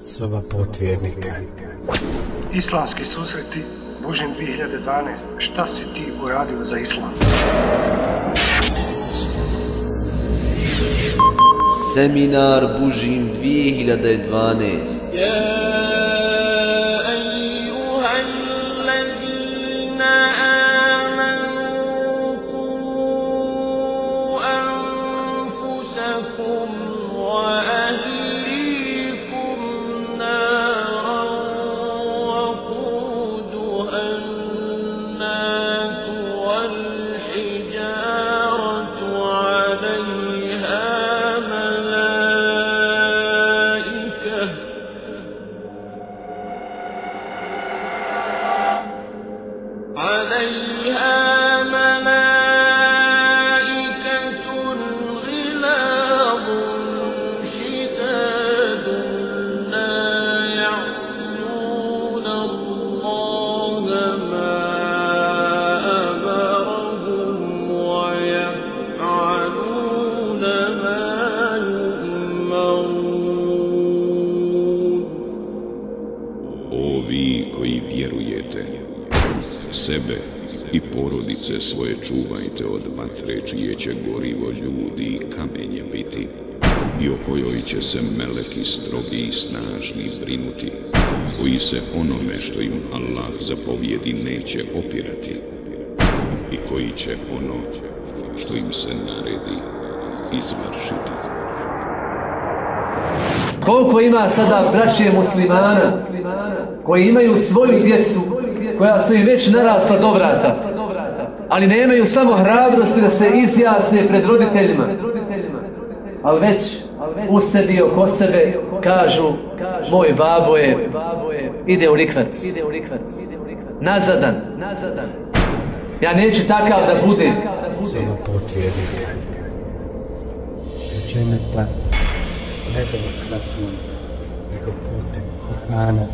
Soba potvjernika. Islamski susreti Božem 2012. Šta si ti uradio za islam? Seminar Bužim 2012 svoje čuvajte od vatre čije će gorivo ljudi i kamenje biti i o kojoj će se meleki strogi i snažni brinuti koji se onome što im Allah zapovjedi neće opirati i koji će ono što im se naredi izvršiti. Koliko ima sada braće muslimana koji imaju svoju djecu koja su im već narasla do vrata ali nemaju samo hrabrosti da se izjasne pred roditeljima. Ali već u sebi oko sebe kažu moj babo je ide u rikvac. Nazadan. Ja neću takav da budem. Soba potvjernika. Dženeta ne demokratnom, nego putem Kur'ana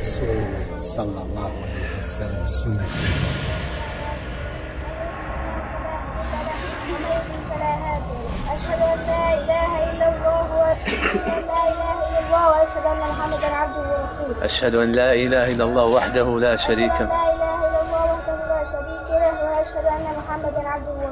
i sallallahu sallam sunnetom. أشهد أن لا إله إلا الله وأشهد أن لا إله إلا الله وأشهد أن محمدا عبده ورسوله. أشهد أن لا إله إلا الله وحده لا شريك له. لا إله إلا الله وحده لا شريك له وأشهد أن محمدا عبده ورسوله.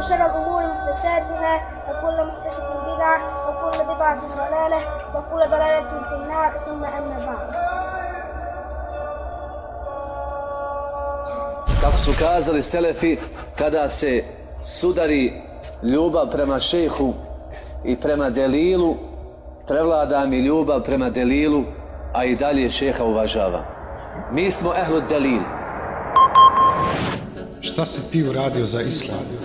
وشر الأمور محدثاتها وكل محدثة بدعة وكل بدعة ضلالة وكل ضلالة في النار ثم أما بعد Kako su kazali Selefi, kada se sudari ljubav prema šehu i prema delilu, prevlada mi ljubav prema delilu, a i dalje šeha uvažava. Mi smo ehlu delil. Šta si ti uradio za islam?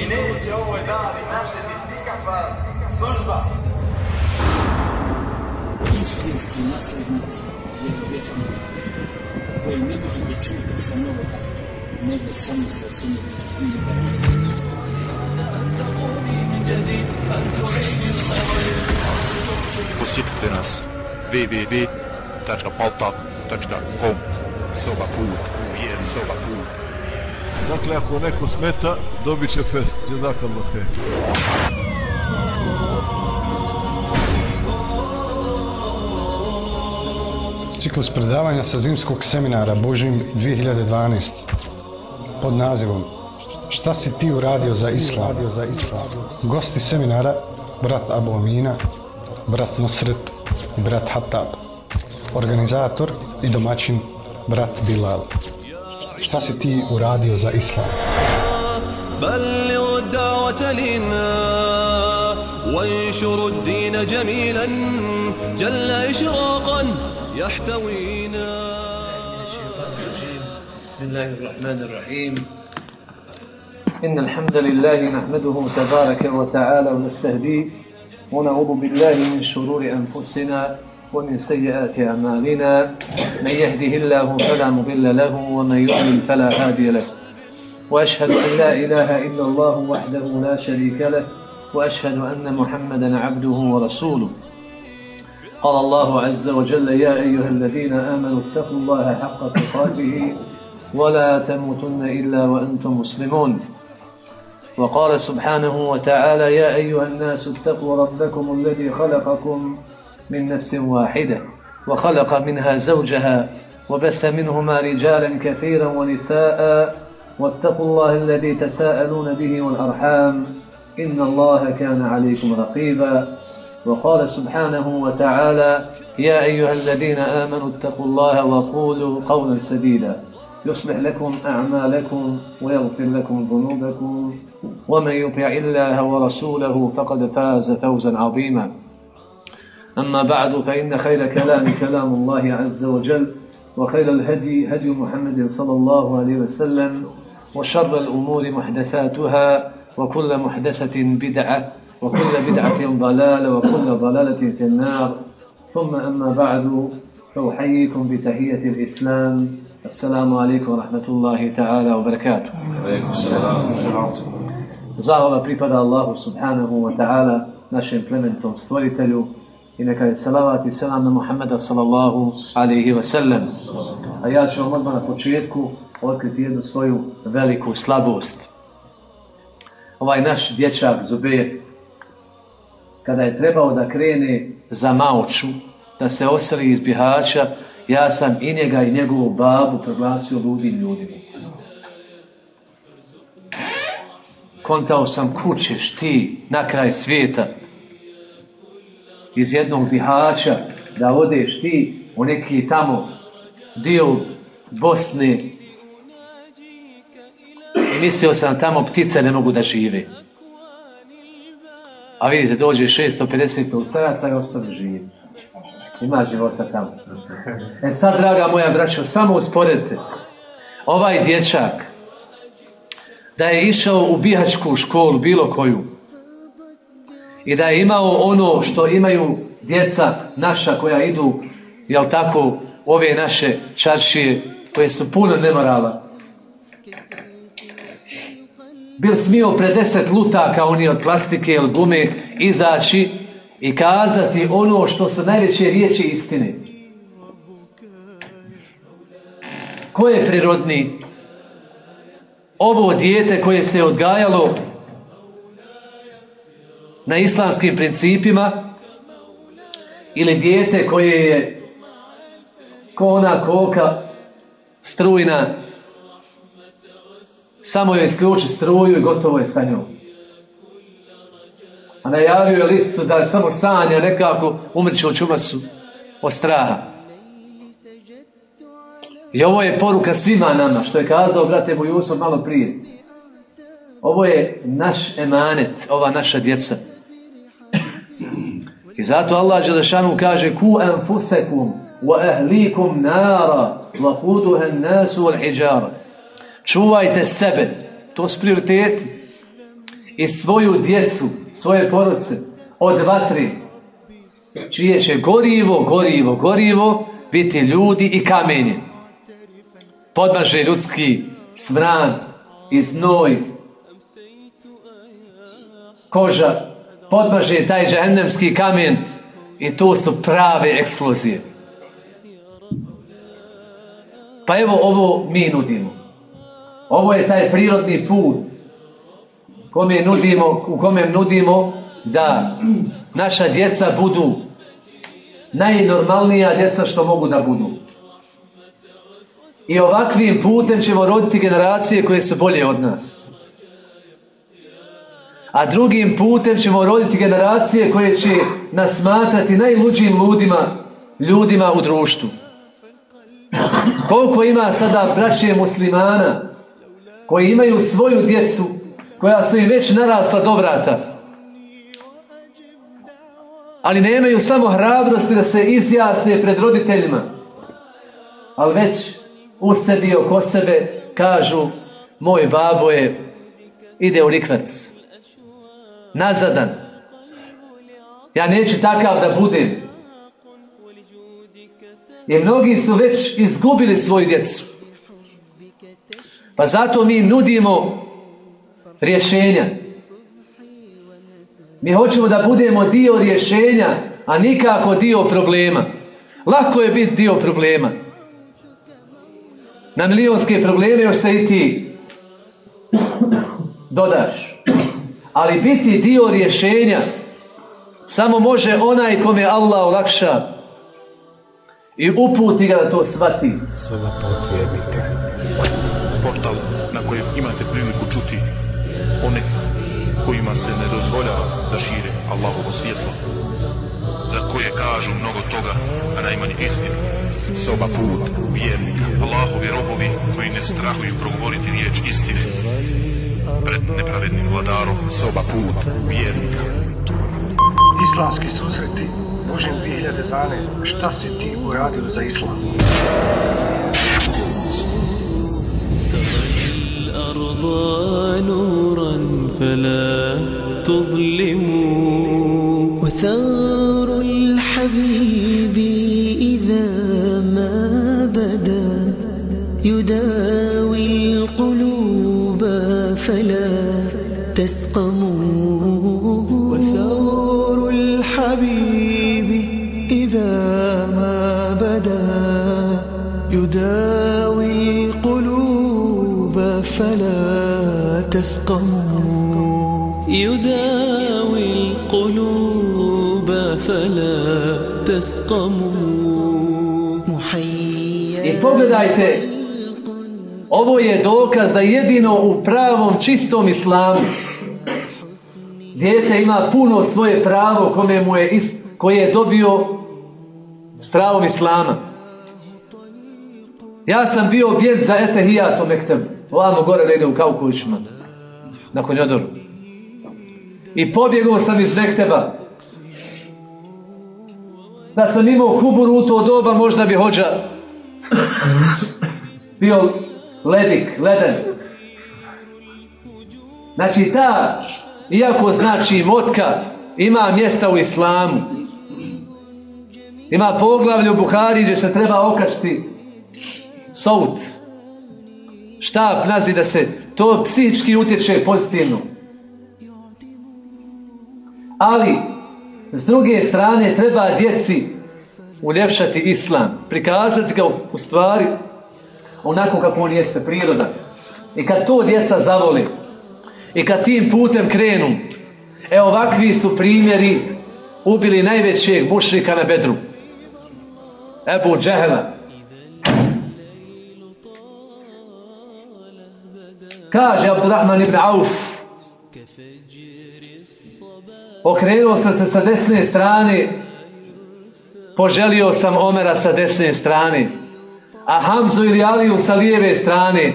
I neće ovoj dani naštetiti nikakva služba. Istinski nasljednici vjerovjesnika koji ne možete čuti sa novotarskih, nego samo sa sunjetskih Posjetite nas www.paltak.com Soba put, vjeri soba put. Dakle, ako neko smeta, dobit će fest. Jazakallah he. Ciklus predavanja sa zimskog seminara Božim 2012 pod nazivom Šta si ti uradio za islam? Gosti seminara brat Abu Amina, brat Nusret brat Hattab. Organizator i domaćin brat Bilal. Šta si ti uradio za islam? بلغ الدعوة لنا وانشر الدين جميلا جل إشراقا يحتوينا بسم الله الرحمن الرحيم إن الحمد لله نحمده تبارك وتعالى ونستهديه ونعوذ بالله من شرور أنفسنا ومن سيئات أعمالنا من يهده الله فلا مضل له ومن يضلل فلا هادي له. وأشهد أن لا إله إلا الله وحده لا شريك له وأشهد أن محمدا عبده ورسوله. قال الله عز وجل يا أيها الذين آمنوا اتقوا الله حق تقاته ولا تموتن إلا وأنتم مسلمون. وقال سبحانه وتعالى يا أيها الناس اتقوا ربكم الذي خلقكم من نفس واحدة وخلق منها زوجها وبث منهما رجالا كثيرا ونساء واتقوا الله الذي تساءلون به والأرحام إن الله كان عليكم رقيبا. وقال سبحانه وتعالى يا أيها الذين آمنوا اتقوا الله وقولوا قولا سديدا. يصلح لكم أعمالكم ويغفر لكم ذنوبكم ومن يطع الله ورسوله فقد فاز فوزا عظيما. أما بعد فإن خير كلام كلام الله عز وجل وخير الهدي هدي محمد صلى الله عليه وسلم وشر الأمور محدثاتها وكل محدثة بدعة وكل بدعة ضلالة وكل ضلالة في النار. ثم أما بعد فأحييكم بتحية الإسلام. السلام عليكم ورحمة الله تعالى وبركاته. عليكم السلام Zahvala pripada Allahu subhanahu wa ta'ala, našem plementom stvoritelju i neka je salavat i selam na Muhammeda sallallahu alaihi wa sallam. A ja ću vam odmah na početku otkriti jednu svoju veliku slabost. Ovaj naš dječak Zubeir, kada je trebao da krene za Maoču, da se oseli iz Bihaća, ja sam i njega i njegovu babu proglasio ludim ljudima. Kontao sam kućeš ti na kraj svijeta iz jednog Bihaća da odeš ti u neki tamo dio Bosne i mislio sam tamo ptice ne mogu da žive. A vidite, dođe 650 policajaca i ostane živi. Ima života tamo. E sad, draga moja braćo, samo usporedite. Ovaj dječak, da je išao u bihačku školu, bilo koju, i da je imao ono što imaju djeca naša koja idu, jel tako, ove naše čaršije, koje su puno nemorala. Bil smio pre deset lutaka, oni od plastike ili gume, izaći i kazati ono što su najveće riječi istine. Ko je prirodni? Ovo dijete koje se odgajalo na islamskim principima ili dijete koje je ko ona koka strujna samo joj isključi struju i gotovo je sa njom. A najavio je listu da samo sanja nekako umrće u čumasu od straha. I ovo je poruka svima nama, što je kazao brate Bujusov malo prije. Ovo je naš emanet, ova naša djeca. I zato Allah Želešanu kaže ku anfusekum wa ahlikum nara wa kuduha nasu wal hijara. Čuvajte sebe, to su prioriteti. I svoju djecu, svoje porodce od vatri, čije će gorivo, gorivo, gorivo biti ljudi i kamenje. Podmaže ljudski smrad i znoj, koža, podmaže taj džahennemski kamen i to su prave eksplozije. Pa evo ovo mi nudimo. Ovo je taj prirodni put kome nudimo, u kome nudimo da naša djeca budu najnormalnija djeca što mogu da budu. I ovakvim putem ćemo roditi generacije koje su bolje od nas. A drugim putem ćemo roditi generacije koje će nas smatrati najluđim ludima, ljudima u društvu. Koliko ima sada braće muslimana koji imaju svoju djecu koja su im već narasla do vrata. Ali nemaju samo hrabrosti da se izjasne pred roditeljima. Ali već u sebi oko sebe kažu moj babo je ide u rikvac. Nazadan. Ja neću takav da budem. I mnogi su već izgubili svoju djecu. Pa zato mi nudimo rješenja. Mi hoćemo da budemo dio rješenja, a nikako dio problema. Lako je biti dio problema. Na milijonske probleme još se i ti dodaš. Ali biti dio rješenja samo može onaj kome Allah olakša i uputi ga da to shvati. Portal na kojem imate priliku čuti one kojima se ne dozvoljava da šire Allahovo svjetlo za koje kažu mnogo toga, a najmanje istinu. Soba put vjernika. Allahovi robovi koji ne strahuju progovoriti riječ istine pred nepravednim vladarom. Soba put vjernika. Islamski susreti. Božem 2012. Šta si ti uradio za islam? الأرض نورا فلا تظلموا وثار الحبيب إذا ما بدا يداوي تسقموا وثار الحبيب إذا ما بدا يداوي القلوب فلا تسقموا. يداوي القلوب فلا تسقموا. I pogledajte, ovo je dokaz da jedino u pravom čistom islamu dijete ima puno svoje pravo kome mu je is- koje je dobio s pravom islama. Ja sam bio bjed za etehijat u ovamo gore negdje u Kaukovićima, nakon Jodoru. I pobjegao sam iz Mekteba. Da sam imao kuburu u to doba, možda bi hođa bio ledik, leden. Znači ta, iako znači motka, ima mjesta u islamu. Ima poglavlje u Buhari gdje se treba okačiti sout. Štap nazi da se to psihički utječe pozitivno. Ali, s druge strane, treba djeci uljepšati islam, prikazati ga u stvari onako kako on jeste, priroda. I kad to djeca zavoli, i kad tim putem krenu, e ovakvi su primjeri ubili najvećeg mušrika na bedru. Ebu Džehela. Kaže Abdurrahman ibn Auf, okrenuo sam se sa desne strane, poželio sam Omera sa desne strane, a Hamzu ili Aliju sa lijeve strane.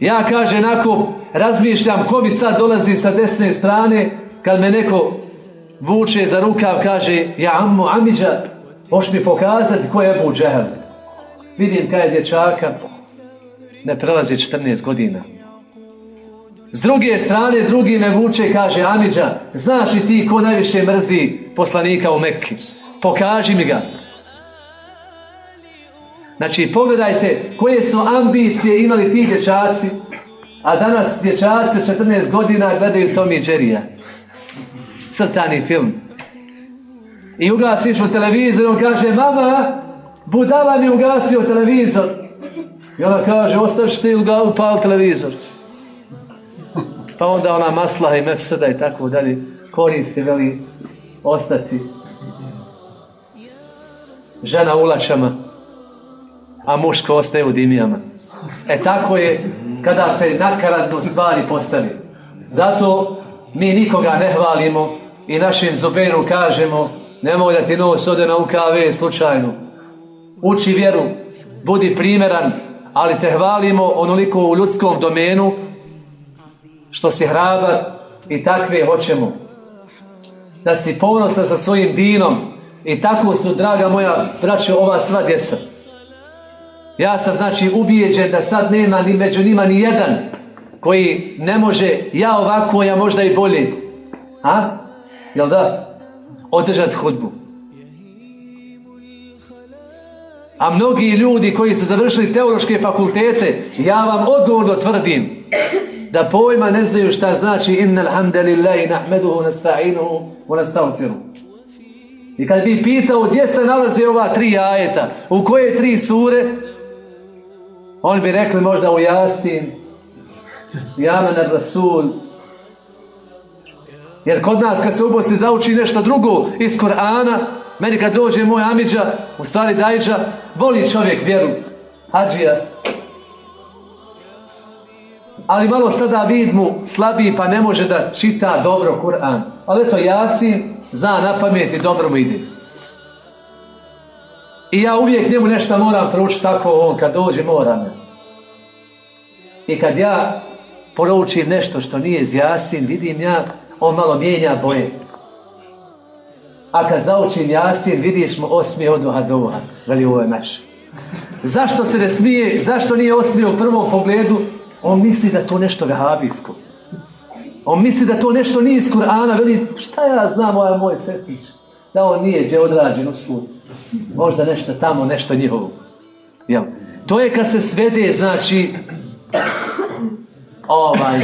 Ja, kaže, nako razmišljam ko mi sad dolazi sa desne strane, kad me neko vuče za rukav, kaže, ja ammu Amidža, hoš mi pokazati ko je Ebu Džehel. Vidim kaj je dječaka, ne prelazi 14 godina. S druge strane, drugi me vuče, kaže, Amidža, znaš li ti ko najviše mrzi poslanika u Mekki? Pokaži mi ga. Znači, pogledajte koje su ambicije imali ti dječaci, a danas dječaci od 14 godina gledaju Tommy Jerrya. Crtani film. I ugasiš u televizor, on kaže, mama, budala mi ugasio televizor. I ona kaže, ostaviš ti upal televizor. Pa onda ona masla i mesada i tako dalje koristi, veli, ostati. Žena u ulačama, a muško ostaje u dimijama. E tako je kada se nakaradno stvari postavi. Zato mi nikoga ne hvalimo i našem Zuberu kažemo nemoj da ti nos ode na UKV slučajno. Uči vjeru, budi primjeran, ali te hvalimo onoliko u ljudskom domenu što si hrabar i takve hoćemo. Da si ponosan sa svojim dinom i tako su, draga moja braćo, ova sva djeca. Ja sam znači ubijeđen da sad nema ni među njima ni jedan koji ne može, ja ovako, ja možda i bolje. A? Jel da? Održati hudbu. A mnogi ljudi koji su završili teološke fakultete, ja vam odgovorno tvrdim da pojma ne znaju šta znači innal hamdalillahi nahmeduhu nasta'inuhu wa nasta'firu. I kad bi pitao gdje se nalaze ova tri ajeta, u koje tri sure, on bi rekli možda u Jasin, Jaman Rasul, jer kod nas kad se u zauči nešto drugo iz Korana, meni kad dođe moj Amidža, u stvari Dajđa, voli čovjek vjeru. Hadžija. Ali malo sada vid mu slabiji pa ne može da čita dobro Kur'an. Ali eto Jasin zna na pamet i dobro mu ide. I ja uvijek njemu nešto moram proučiti tako on kad dođe moram. I kad ja poručim nešto što nije iz Jasin, vidim ja, on malo mijenja boje. A kad zaučim Jasin, vidiš mu osmije od duha veli ovo je naš. Zašto se ne smije, zašto nije osmije u prvom pogledu? On misli da to nešto vehabijsko. On misli da to nešto nije iz Kur'ana, veli, šta ja znam, ovaj moj sesnić, da on nije gdje odrađen usput. Možda nešto tamo, nešto njihovo. Jel? To je kad se svede, znači, ovaj,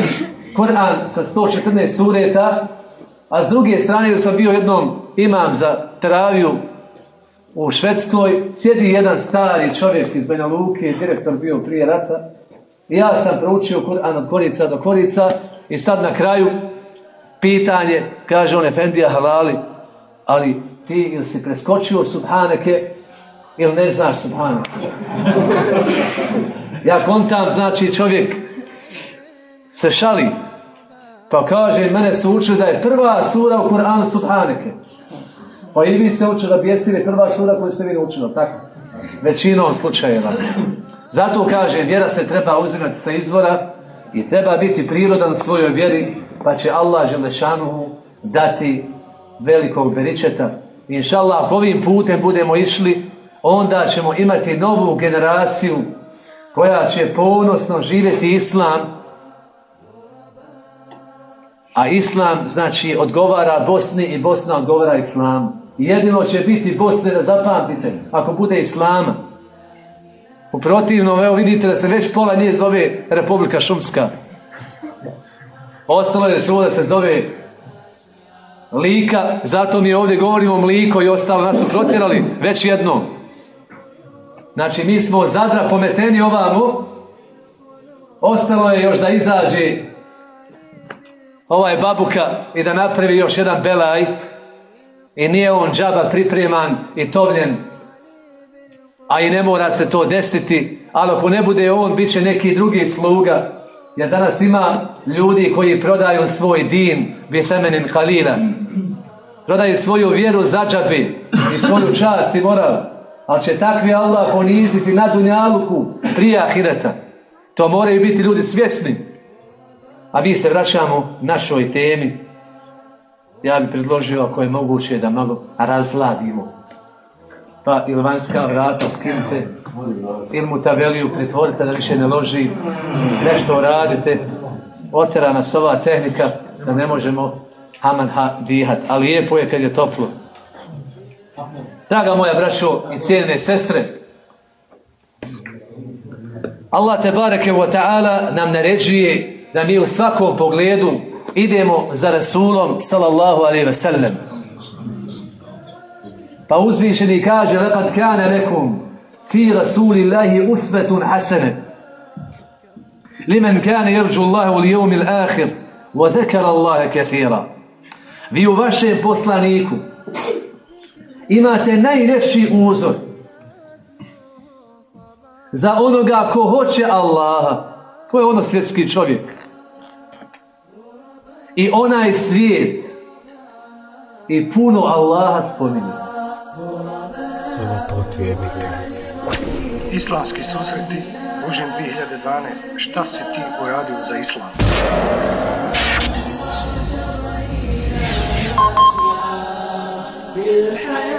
Kur'an sa 114 sureta, a s druge strane sam bio jednom imam za teraviju u Švedskoj, sjedi jedan stari čovjek iz Banja Luke, direktor bio prije rata, i ja sam proučio Kur'an od korica do korica i sad na kraju pitanje, kaže on Efendija Halali, ali ti ili si preskočio Subhaneke ili ne znaš Subhaneke. Ja kontam, znači čovjek se šali. Pa kaže, mene su učili da je prva sura u Kur'anu Subhaneke. Pa i vi ste učili da bjesili prva sura koju ste vi učili, tako? Većinom slučajeva. Zato kaže, vjera se treba uzimati sa izvora i treba biti prirodan svojoj vjeri, pa će Allah Želešanuhu dati velikog beričeta. Inša Allah, ovim putem budemo išli, onda ćemo imati novu generaciju koja će ponosno živjeti Islam, a Islam znači odgovara Bosni i Bosna odgovara Islamu. Jedino će biti Bosne da zapamtite ako bude Islama. U protivnom, evo vidite da se već pola nije zove Republika Šumska. Ostalo je da se zove Lika, zato mi ovdje govorimo Mliko i ostalo nas su protjerali već jedno. Znači mi smo Zadra pometeni ovamo, ostalo je još da izađe ovaj babuka i da napravi još jedan belaj i nije on džaba pripreman i tovljen a i ne mora se to desiti ali ako ne bude on bit će neki drugi sluga jer danas ima ljudi koji prodaju svoj din bi femenin halila prodaju svoju vjeru za džabi i svoju čast i moral. Ali će takvi Allah poniziti na dunjaluku prije ahireta. To moraju biti ljudi svjesni. A mi se vraćamo našoj temi. Ja bih predložio ako je moguće da malo razladimo. Pa ili vanjska vrata skinite, ili mu tabeliju pretvorite da više ne loži, nešto radite. Otera nas ova tehnika da ne možemo haman ha dihat. Ali lijepo je kad je toplo. Draga moja braćo i cijene sestre, Allah te bareke wa ta'ala nam naređuje da mi u svakom pogledu idemo za Rasulom sallallahu alaihi ve sellem. Pa uzvišeni kaže lekad kane lekum fi rasulillahi usvetun hasene limen kane jerđu Allahu li jevmi l'akhir wa zekara Allahe kathira. Vi u vašem poslaniku imate najljepši uzor za onoga ko hoće Allaha. Ko je ono svjetski čovjek? i onaj svijet i puno Allaha spominje. Vjernika. Islamski susreti, Božem 2012. Šta si ti uradio za Islam? في الحياة